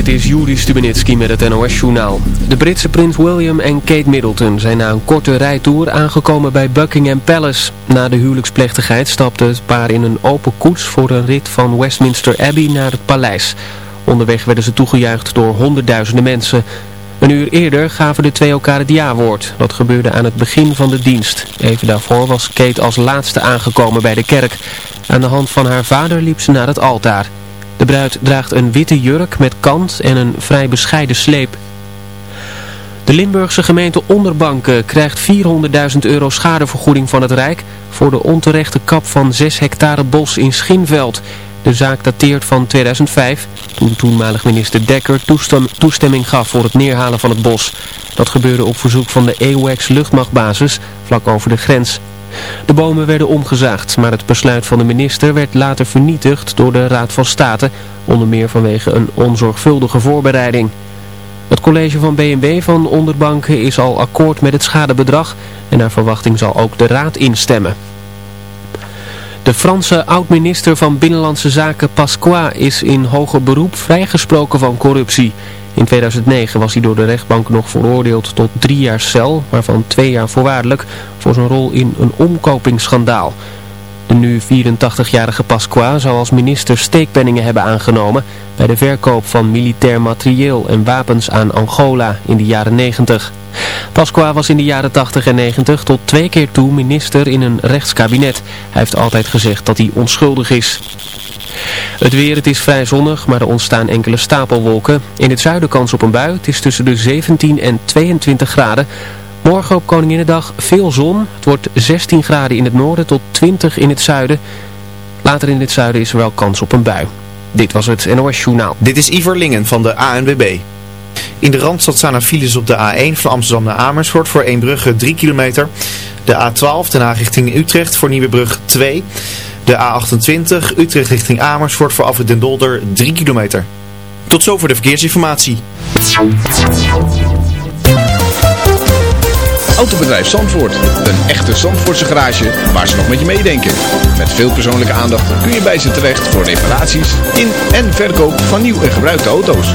Dit is Juri Stubenitski met het NOS-journaal. De Britse prins William en Kate Middleton zijn na een korte rijtour aangekomen bij Buckingham Palace. Na de huwelijksplechtigheid stapte het paar in een open koets voor een rit van Westminster Abbey naar het paleis. Onderweg werden ze toegejuicht door honderdduizenden mensen. Een uur eerder gaven de twee elkaar het jaarwoord. Dat gebeurde aan het begin van de dienst. Even daarvoor was Kate als laatste aangekomen bij de kerk. Aan de hand van haar vader liep ze naar het altaar. De bruid draagt een witte jurk met kant en een vrij bescheiden sleep. De Limburgse gemeente Onderbanken krijgt 400.000 euro schadevergoeding van het Rijk voor de onterechte kap van 6 hectare bos in Schinveld. De zaak dateert van 2005, toen toenmalig minister Dekker toestemming gaf voor het neerhalen van het bos. Dat gebeurde op verzoek van de EUX luchtmachtbasis, vlak over de grens. De bomen werden omgezaagd, maar het besluit van de minister werd later vernietigd door de Raad van State, onder meer vanwege een onzorgvuldige voorbereiding. Het college van BNB van onderbanken is al akkoord met het schadebedrag en naar verwachting zal ook de Raad instemmen. De Franse oud-minister van Binnenlandse Zaken Pasqua is in hoger beroep vrijgesproken van corruptie. In 2009 was hij door de rechtbank nog veroordeeld tot drie jaar cel, waarvan twee jaar voorwaardelijk, voor zijn rol in een omkopingsschandaal. De nu 84-jarige Pasqua zou als minister steekpenningen hebben aangenomen bij de verkoop van militair materieel en wapens aan Angola in de jaren 90. Pasqua was in de jaren 80 en 90 tot twee keer toe minister in een rechtskabinet. Hij heeft altijd gezegd dat hij onschuldig is. Het weer, het is vrij zonnig, maar er ontstaan enkele stapelwolken. In het zuiden kans op een bui. Het is tussen de 17 en 22 graden. Morgen op Koninginnedag veel zon. Het wordt 16 graden in het noorden tot 20 in het zuiden. Later in het zuiden is er wel kans op een bui. Dit was het NOS Journaal. Dit is Iver Lingen van de ANWB. In de Randstad staan er files op de A1 van Amsterdam naar Amersfoort voor Eembrugge 3 kilometer. De A12 Den Haag richting Utrecht voor Nieuwebrug 2 de A28 Utrecht richting Amersfoort voor Afrit Den Dolder 3 kilometer. Tot zover de verkeersinformatie. Autobedrijf Zandvoort. Een echte Zandvoortse garage waar ze nog met je meedenken. Met veel persoonlijke aandacht kun je bij ze terecht voor reparaties in en verkoop van nieuw en gebruikte auto's.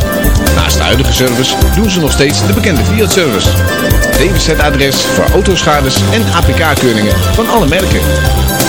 Naast de huidige service doen ze nog steeds de bekende Fiat-service. DWZ-adres voor autoschades en APK-keuringen van alle merken.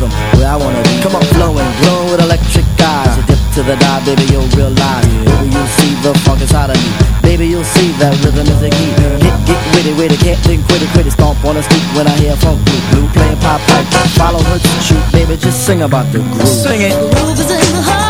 rhythm, where I wanna be. Come up flowing, glowing with electric eyes. You dip to the dive, baby, you'll realize. Baby, you'll see the funk inside of me. Baby, you'll see that rhythm is the key. Get, get witty, witty, can't think, quit it, quit it. Stomp on the street when I hear funk blue, blue playing pop pipe. Follow her to shoot, baby, just sing about the groove. Sing it. Groove is in the heart.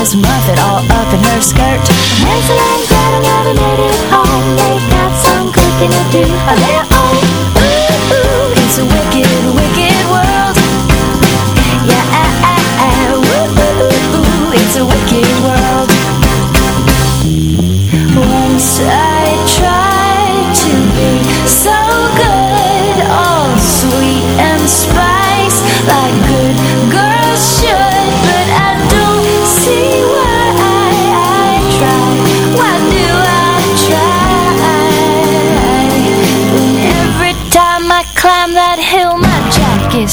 Miss Muffet all up in her skirt. Hansel and Gretel never made it home. They've got some cooking to do. Oh,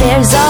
There's a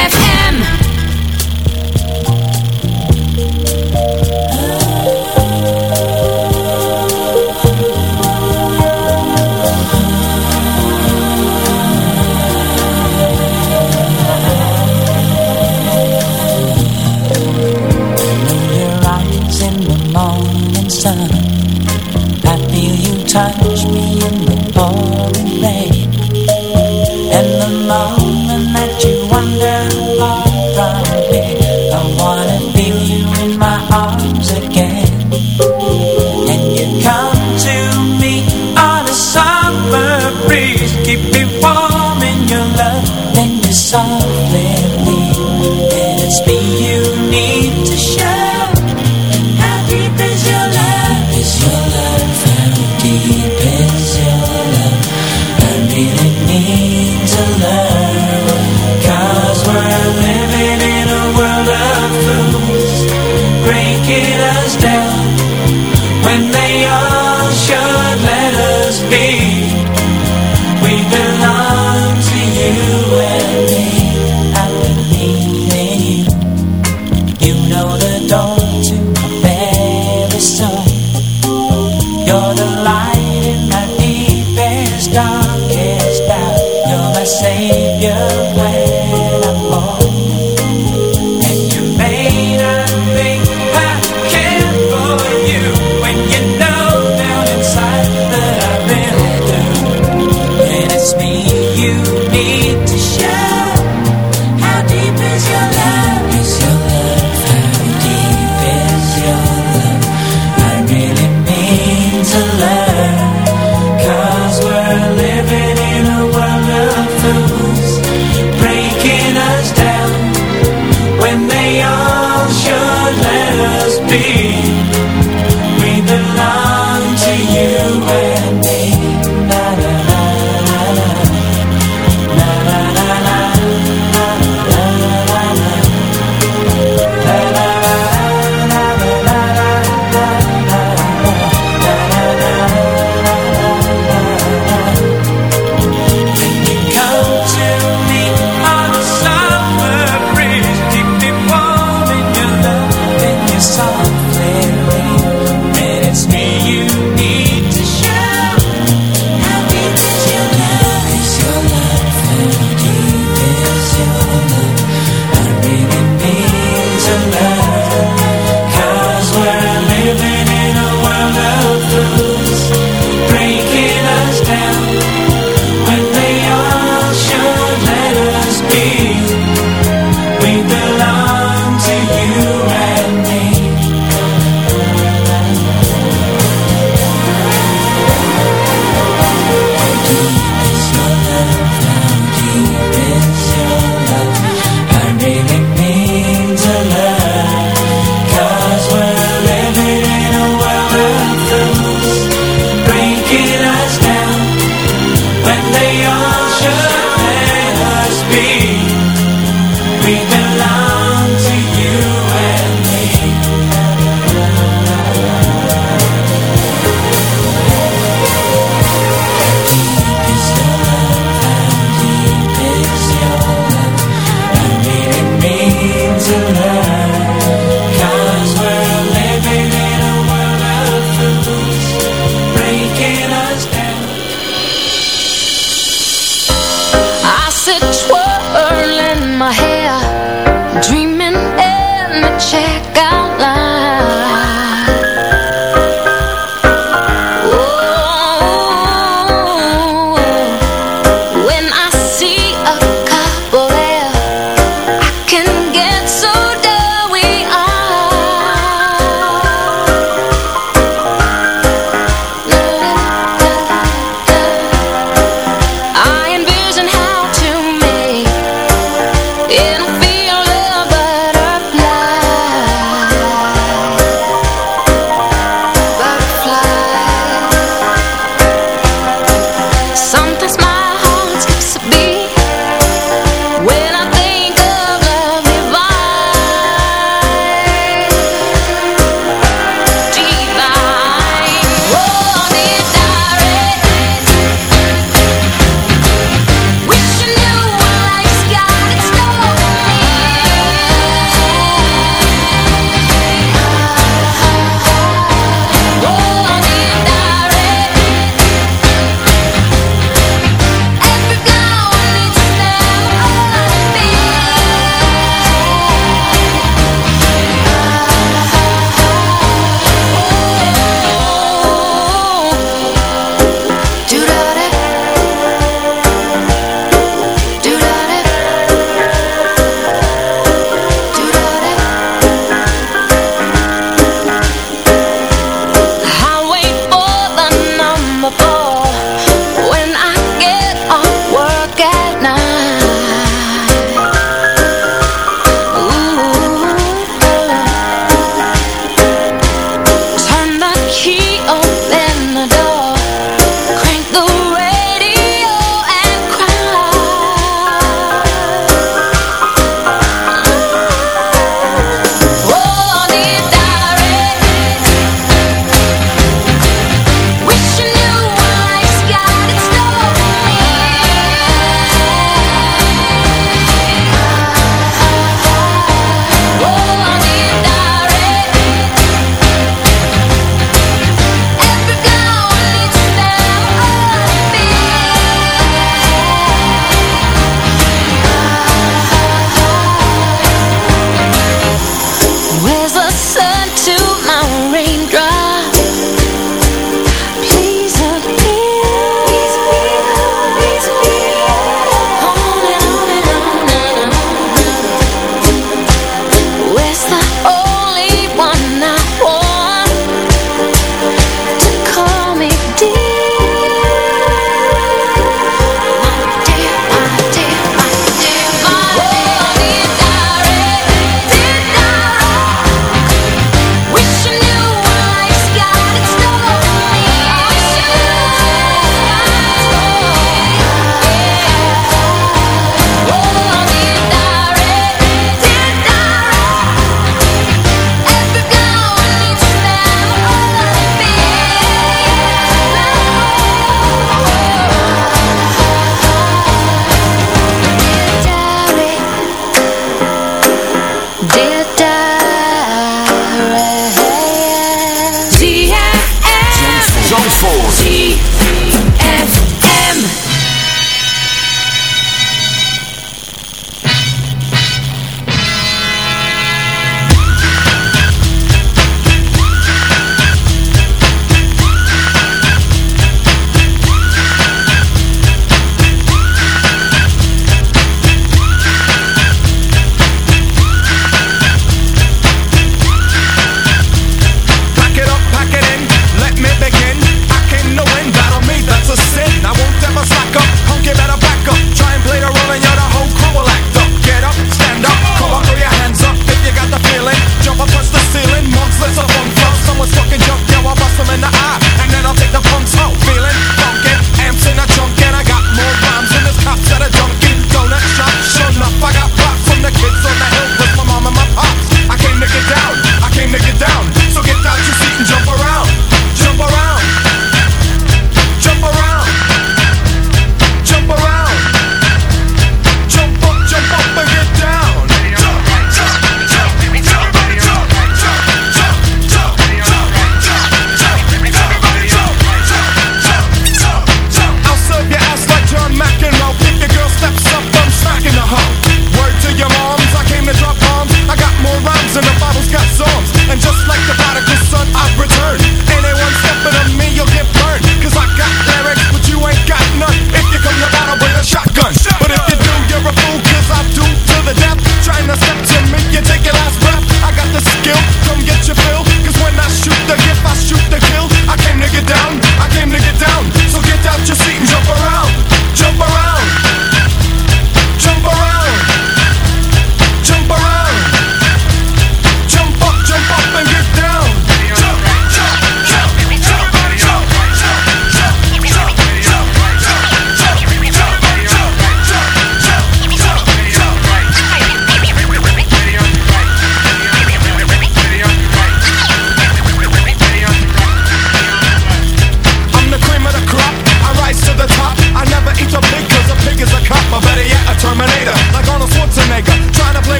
Four.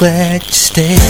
Glad you stayed.